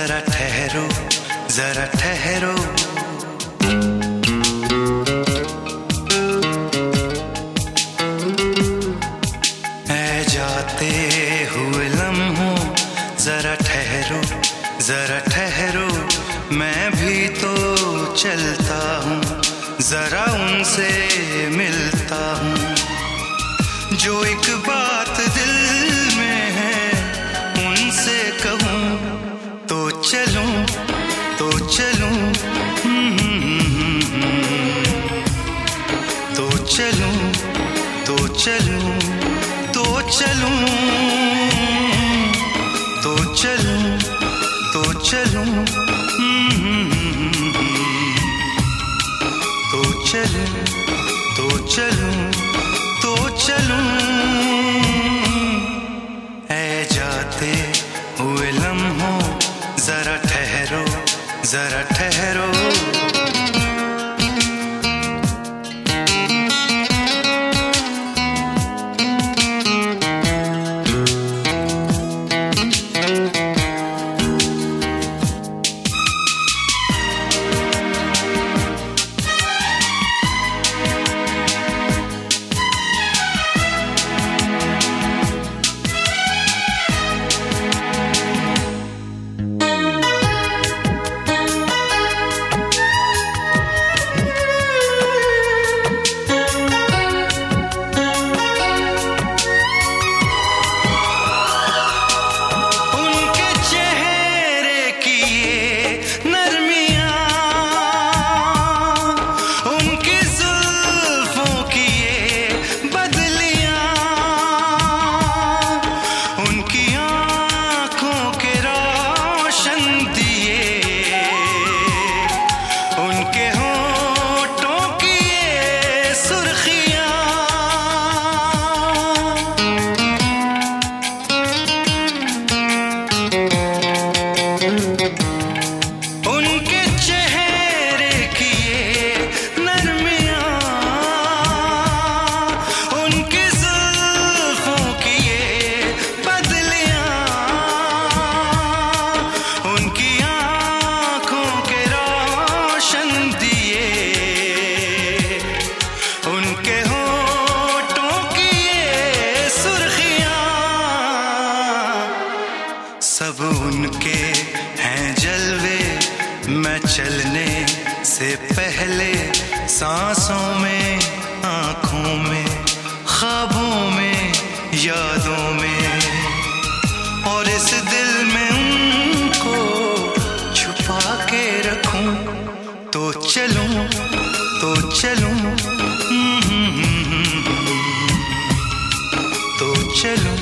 जरा ठहरो जरा ठहरो। जाते हुए लम्हों जरा ठहरो जरा ठहरो। मैं भी तो चलता हूँ, जरा उनसे मिलता हूँ। जो एक बात तो चलूँ। तो चलूँ तो चलूँ तो चलूँ। ऐ जाते चलने से पहले सांसों में, आँखों में, ख्वाबों में, यादों में। और इस दिल में उनको छुपा के रखूँ तो चलूँ तो चलूँ तो चलूँ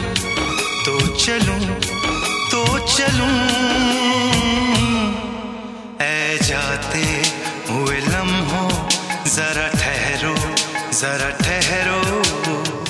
तो चलूँ तो चलूँ। shadow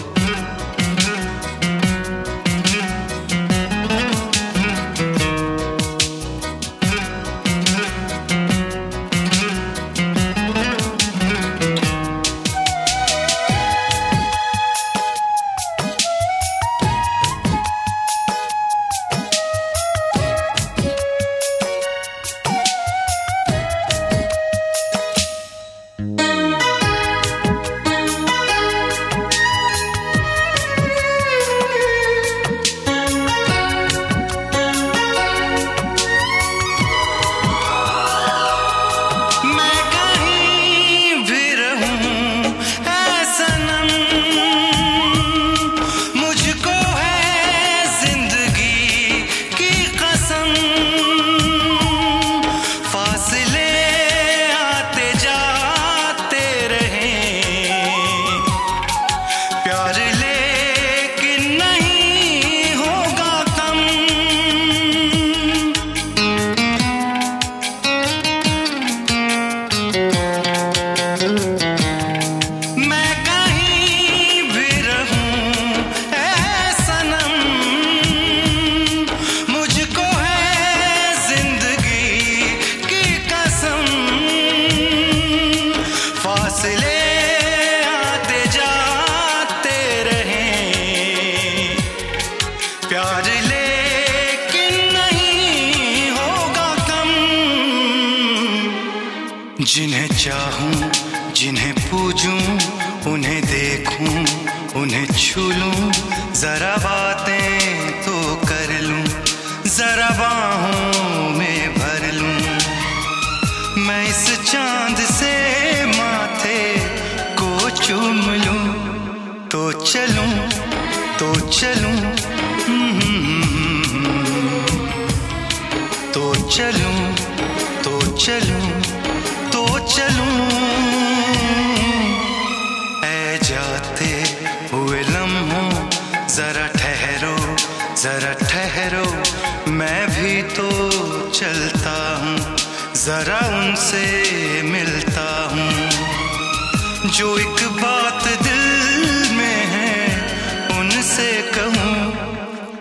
जिन्हें चाहूँ, जिन्हें पूजूं, उन्हें देखूँ, उन्हें छू लूँ जरा बातें तो कर लूँ, जरा बाहों में भर लूँ। मैं इस चाँद से माथे को चूम लूँ तो चलूँ तो चलूँ चलता हूँ, जरा उनसे मिलता हूँ। जो एक बात दिल में है, उनसे कहूँ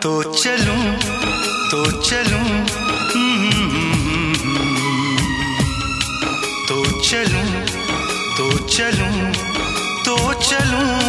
तो चलूँ तो चलूँ। तो चलूँ तो चलूँ तो चलूँ।